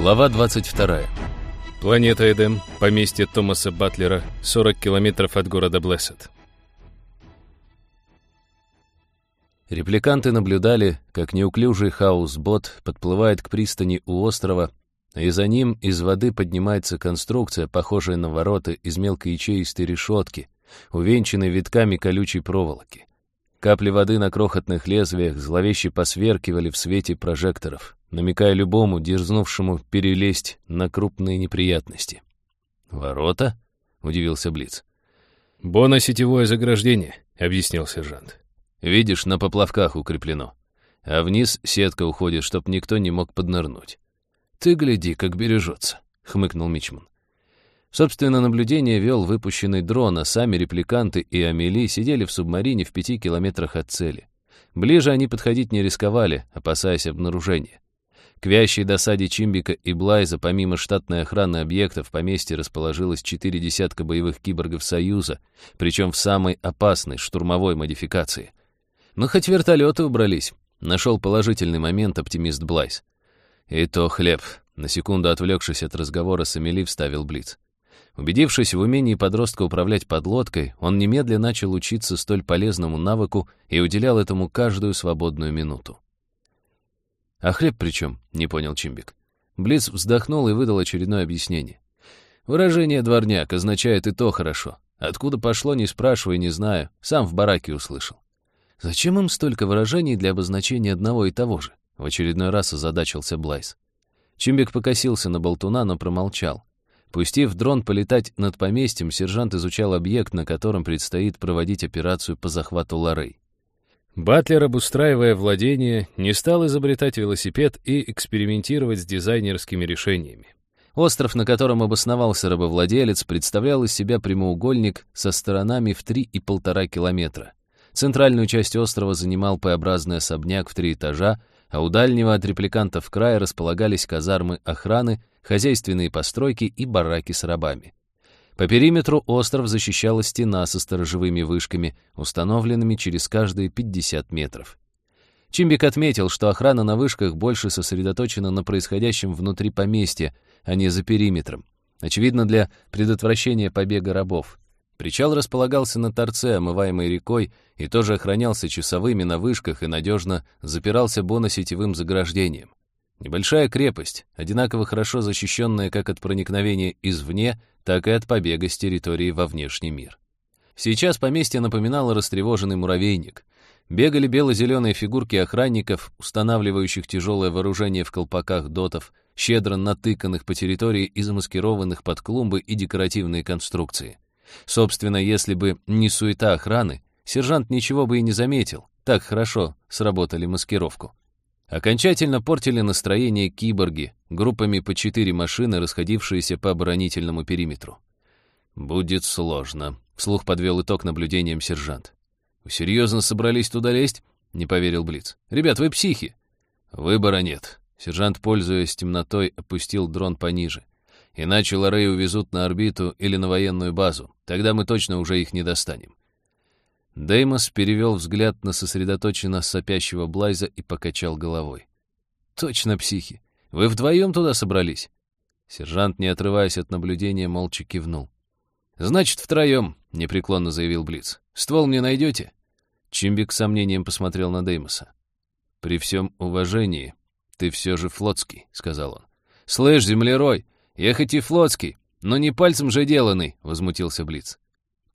Глава 22. Планета Эдем, поместье Томаса Батлера, 40 километров от города Блессет. Репликанты наблюдали, как неуклюжий хаус-бот подплывает к пристани у острова, и за ним из воды поднимается конструкция, похожая на ворота из мелкоячеистой решетки, увенчанной витками колючей проволоки. Капли воды на крохотных лезвиях зловеще посверкивали в свете прожекторов, намекая любому, дерзнувшему перелезть на крупные неприятности. «Ворота?» — удивился Блиц. «Боносетевое заграждение», — объяснил сержант. «Видишь, на поплавках укреплено. А вниз сетка уходит, чтоб никто не мог поднырнуть. Ты гляди, как бережется», — хмыкнул Мичман. Собственно, наблюдение вел выпущенный дрон, а сами репликанты и Амели сидели в субмарине в пяти километрах от цели. Ближе они подходить не рисковали, опасаясь обнаружения. К вящей досаде Чимбика и Блайза, помимо штатной охраны объектов, в поместье расположилось четыре десятка боевых киборгов Союза, причем в самой опасной штурмовой модификации. Но хоть вертолеты убрались, нашел положительный момент оптимист Блайз. И то хлеб. На секунду отвлекшись от разговора с Эмили, вставил Блиц. Убедившись в умении подростка управлять подлодкой, он немедленно начал учиться столь полезному навыку и уделял этому каждую свободную минуту. «А хлеб при чем?» — не понял Чимбик. Блиц вздохнул и выдал очередное объяснение. «Выражение «дворняк» означает и то хорошо. Откуда пошло, не спрашивай, не знаю. Сам в бараке услышал. Зачем им столько выражений для обозначения одного и того же? В очередной раз озадачился Блайс. Чимбик покосился на болтуна, но промолчал. Пустив дрон полетать над поместьем, сержант изучал объект, на котором предстоит проводить операцию по захвату Лорей. Батлер, обустраивая владение, не стал изобретать велосипед и экспериментировать с дизайнерскими решениями. Остров, на котором обосновался рабовладелец, представлял из себя прямоугольник со сторонами в три и полтора километра. Центральную часть острова занимал П-образный особняк в три этажа, а у дальнего от репликантов края располагались казармы охраны, хозяйственные постройки и бараки с рабами. По периметру остров защищала стена со сторожевыми вышками, установленными через каждые 50 метров. Чимбик отметил, что охрана на вышках больше сосредоточена на происходящем внутри поместья, а не за периметром. Очевидно, для предотвращения побега рабов. Причал располагался на торце, омываемой рекой, и тоже охранялся часовыми на вышках и надежно запирался боносетевым заграждением. Небольшая крепость, одинаково хорошо защищенная как от проникновения извне, так и от побега с территории во внешний мир. Сейчас поместье напоминало растревоженный муравейник. Бегали бело-зеленые фигурки охранников, устанавливающих тяжелое вооружение в колпаках дотов, щедро натыканных по территории и замаскированных под клумбы и декоративные конструкции. Собственно, если бы не суета охраны, сержант ничего бы и не заметил, так хорошо сработали маскировку. Окончательно портили настроение киборги, группами по четыре машины, расходившиеся по оборонительному периметру. «Будет сложно», — вслух подвел итог наблюдением сержант. «Вы серьезно собрались туда лезть?» — не поверил Блиц. «Ребят, вы психи!» «Выбора нет». Сержант, пользуясь темнотой, опустил дрон пониже. «Иначе Лорей увезут на орбиту или на военную базу. Тогда мы точно уже их не достанем. Деймос перевел взгляд на сосредоточенно сопящего Блайза и покачал головой. «Точно психи. Вы вдвоем туда собрались?» Сержант, не отрываясь от наблюдения, молча кивнул. «Значит, втроем», — непреклонно заявил Блиц. «Ствол мне найдете?» Чимбик с сомнением посмотрел на Деймоса. «При всем уважении, ты все же флотский», — сказал он. «Слышь, землерой, я хоть и флотский, но не пальцем же деланный», — возмутился Блиц.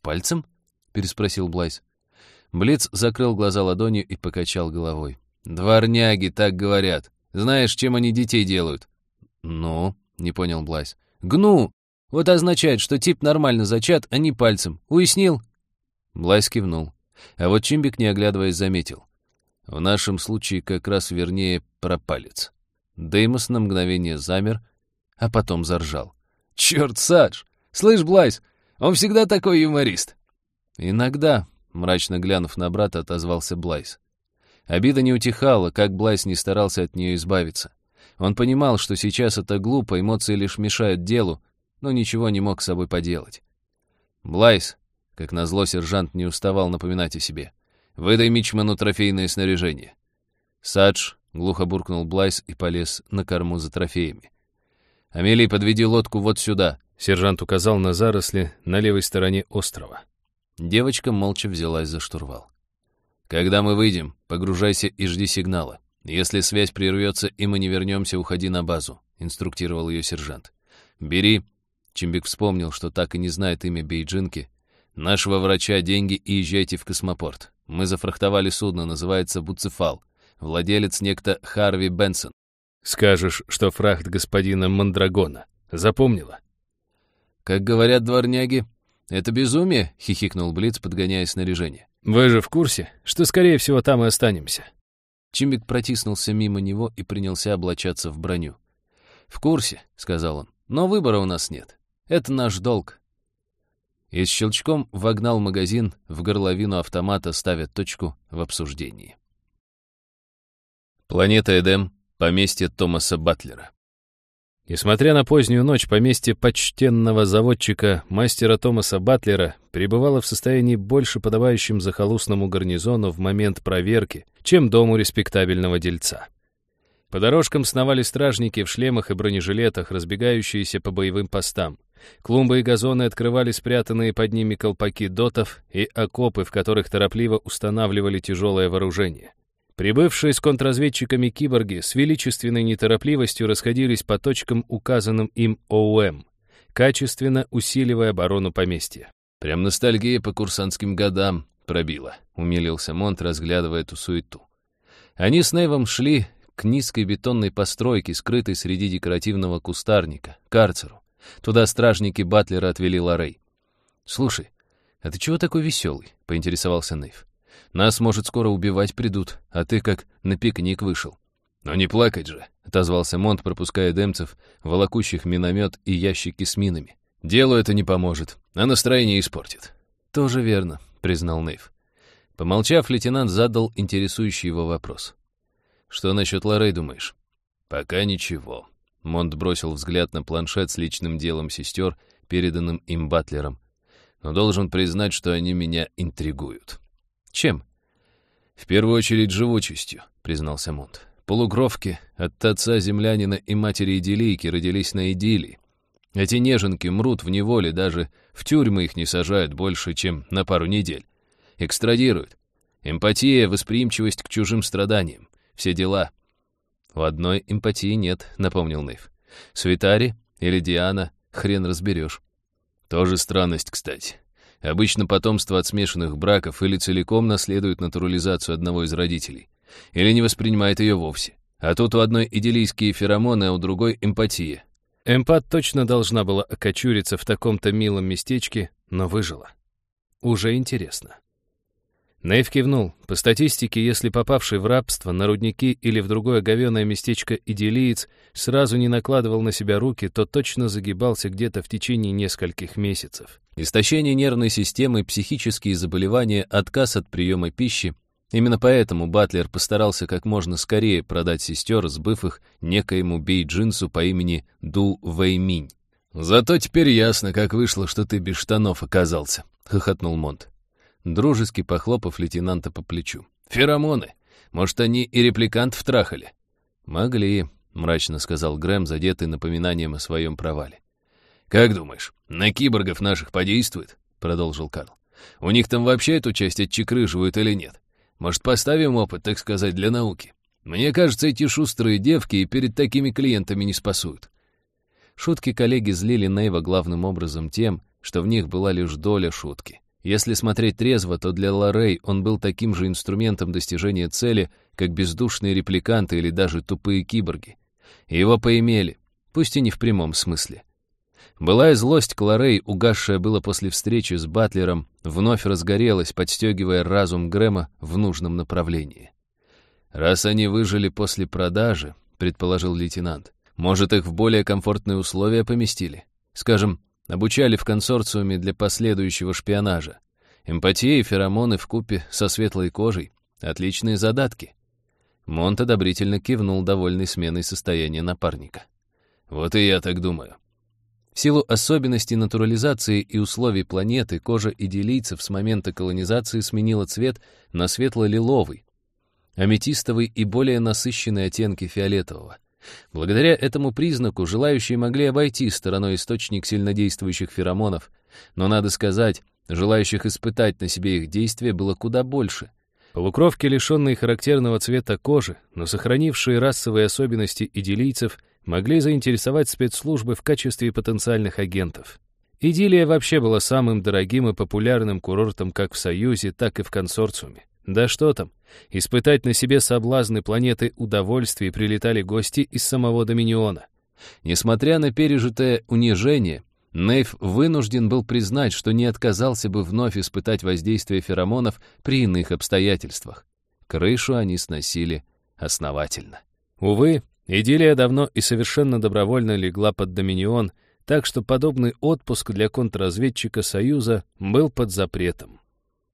«Пальцем?» переспросил Блайс. Блиц закрыл глаза ладонью и покачал головой. «Дворняги так говорят. Знаешь, чем они детей делают?» «Ну?» — не понял Блайс. «Гну! Вот означает, что тип нормально зачат, а не пальцем. Уяснил?» Блайс кивнул. А вот Чимбик, не оглядываясь, заметил. В нашем случае как раз вернее про палец. Деймос на мгновение замер, а потом заржал. «Черт, Садж! Слышь, Блайс, он всегда такой юморист!» «Иногда», — мрачно глянув на брата, отозвался Блайс. Обида не утихала, как Блайс не старался от нее избавиться. Он понимал, что сейчас это глупо, эмоции лишь мешают делу, но ничего не мог с собой поделать. «Блайс», — как назло сержант не уставал напоминать о себе, — «выдай Мичману трофейное снаряжение». «Садж», — глухо буркнул Блайс и полез на корму за трофеями. «Амелий, подведи лодку вот сюда», — сержант указал на заросли на левой стороне острова. Девочка молча взялась за штурвал. «Когда мы выйдем, погружайся и жди сигнала. Если связь прервется и мы не вернемся, уходи на базу», — инструктировал ее сержант. «Бери», — Чимбик вспомнил, что так и не знает имя Бейджинки, «нашего врача, деньги и езжайте в космопорт. Мы зафрахтовали судно, называется «Буцефал». Владелец некто Харви Бенсон. Скажешь, что фрахт господина Мандрагона. Запомнила? Как говорят дворняги, это безумие, хихикнул Блиц, подгоняя снаряжение. Вы же в курсе, что, скорее всего, там и останемся. Чимбик протиснулся мимо него и принялся облачаться в броню. «В курсе», — сказал он, — «но выбора у нас нет. Это наш долг». И с щелчком вогнал магазин в горловину автомата, ставя точку в обсуждении. Планета Эдем, поместье Томаса Батлера. Несмотря на позднюю ночь, поместье почтенного заводчика, мастера Томаса Батлера, пребывало в состоянии больше подобающем захолустному гарнизону в момент проверки, чем дому респектабельного дельца. По дорожкам сновали стражники в шлемах и бронежилетах, разбегающиеся по боевым постам. Клумбы и газоны открывали спрятанные под ними колпаки дотов и окопы, в которых торопливо устанавливали тяжелое вооружение. Прибывшие с контрразведчиками киборги с величественной неторопливостью расходились по точкам, указанным им ОУМ, качественно усиливая оборону поместья. «Прям ностальгия по курсантским годам пробила», — умилился Монт, разглядывая эту суету. Они с Нейвом шли к низкой бетонной постройке, скрытой среди декоративного кустарника, карцеру. Туда стражники Батлера отвели Лорей. «Слушай, а ты чего такой веселый?» — поинтересовался Нейв. Нас, может, скоро убивать придут, а ты как на пикник вышел». «Но не плакать же», — отозвался Монт, пропуская демцев, волокущих миномет и ящики с минами. «Делу это не поможет, а настроение испортит». «Тоже верно», — признал Нейв. Помолчав, лейтенант задал интересующий его вопрос. «Что насчет Лорей, думаешь?» «Пока ничего». Монт бросил взгляд на планшет с личным делом сестер, переданным им Батлером. «Но должен признать, что они меня интригуют». Чем? В первую очередь живучестью, признался Монт. Полукровки от отца землянина и матери идиллийки родились на идиллии. Эти неженки мрут в неволе, даже в тюрьмы их не сажают больше, чем на пару недель. Экстрадируют. Эмпатия, восприимчивость к чужим страданиям. Все дела. У одной эмпатии нет, напомнил Нейв. Свитари или Диана, хрен разберешь. Тоже странность, кстати. Обычно потомство от смешанных браков или целиком наследует натурализацию одного из родителей, или не воспринимает ее вовсе. А тут у одной идиллийские феромоны, а у другой эмпатия. Эмпат точно должна была окочуриться в таком-то милом местечке, но выжила. Уже интересно. Нейв кивнул. По статистике, если попавший в рабство на рудники или в другое говеное местечко идиллиец сразу не накладывал на себя руки, то точно загибался где-то в течение нескольких месяцев. Истощение нервной системы, психические заболевания, отказ от приема пищи. Именно поэтому Батлер постарался как можно скорее продать сестер, сбыв их некоему бей-джинсу по имени Ду Вэйминь. «Зато теперь ясно, как вышло, что ты без штанов оказался», — хохотнул Монт дружески похлопав лейтенанта по плечу. «Феромоны! Может, они и репликантов трахали?» «Могли», — мрачно сказал Грэм, задетый напоминанием о своем провале. «Как думаешь, на киборгов наших подействует?» — продолжил Карл. «У них там вообще эту часть отчекрыживают или нет? Может, поставим опыт, так сказать, для науки? Мне кажется, эти шустрые девки и перед такими клиентами не спасуют». Шутки коллеги злили Нейва главным образом тем, что в них была лишь доля шутки. Если смотреть трезво, то для Лорей он был таким же инструментом достижения цели, как бездушные репликанты или даже тупые киборги. Его поимели, пусть и не в прямом смысле. Былая злость к Лорей, угасшая было после встречи с Батлером, вновь разгорелась, подстегивая разум Грэма в нужном направлении. «Раз они выжили после продажи», — предположил лейтенант, «может, их в более комфортные условия поместили? Скажем, Обучали в консорциуме для последующего шпионажа. Эмпатия и феромоны купе со светлой кожей. Отличные задатки. Монт одобрительно кивнул, довольный сменой состояния напарника. Вот и я так думаю. В силу особенностей натурализации и условий планеты, кожа идиллийцев с момента колонизации сменила цвет на светло-лиловый, аметистовый и более насыщенные оттенки фиолетового. Благодаря этому признаку желающие могли обойти стороной источник сильнодействующих феромонов, но, надо сказать, желающих испытать на себе их действие было куда больше. Полукровки, лишенные характерного цвета кожи, но сохранившие расовые особенности идилийцев, могли заинтересовать спецслужбы в качестве потенциальных агентов. Идиллия вообще была самым дорогим и популярным курортом как в Союзе, так и в консорциуме. Да что там, испытать на себе соблазны планеты удовольствий прилетали гости из самого Доминиона. Несмотря на пережитое унижение, Нейв вынужден был признать, что не отказался бы вновь испытать воздействие феромонов при иных обстоятельствах. Крышу они сносили основательно. Увы, идиллия давно и совершенно добровольно легла под Доминион, так что подобный отпуск для контрразведчика Союза был под запретом.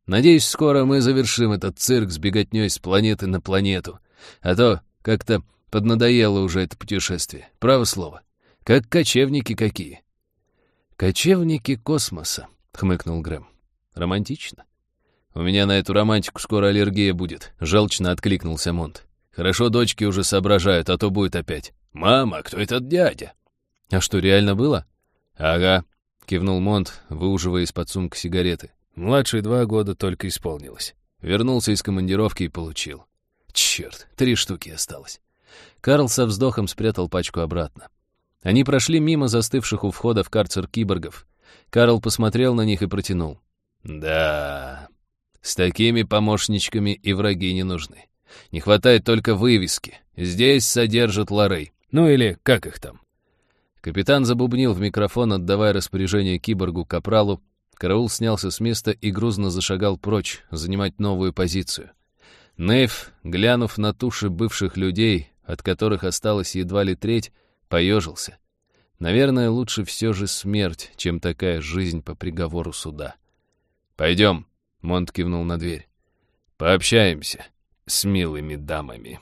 Надеюсь, скоро мы завершим этот цирк с беготней с планеты на планету. А то как-то поднадоело уже это путешествие. Право слово. Как кочевники какие. «Кочевники космоса», — хмыкнул Грэм. «Романтично». «У меня на эту романтику скоро аллергия будет», — желчно откликнулся Монт. «Хорошо, дочки уже соображают, а то будет опять. Мама, кто этот дядя?» «А что, реально было?» «Ага», — кивнул Монт, выуживая из-под сумки сигареты. Младший два года только исполнилось. Вернулся из командировки и получил. Черт, три штуки осталось. Карл со вздохом спрятал пачку обратно. Они прошли мимо застывших у входа в карцер киборгов. Карл посмотрел на них и протянул. «Да, с такими помощничками и враги не нужны. Не хватает только вывески. Здесь содержат Лорей. Ну или как их там?» Капитан забубнил в микрофон, отдавая распоряжение киборгу Капралу, Караул снялся с места и грузно зашагал прочь, занимать новую позицию. Нейв, глянув на туши бывших людей, от которых осталась едва ли треть, поежился. Наверное, лучше все же смерть, чем такая жизнь по приговору суда. «Пойдем», — Монт кивнул на дверь. «Пообщаемся с милыми дамами».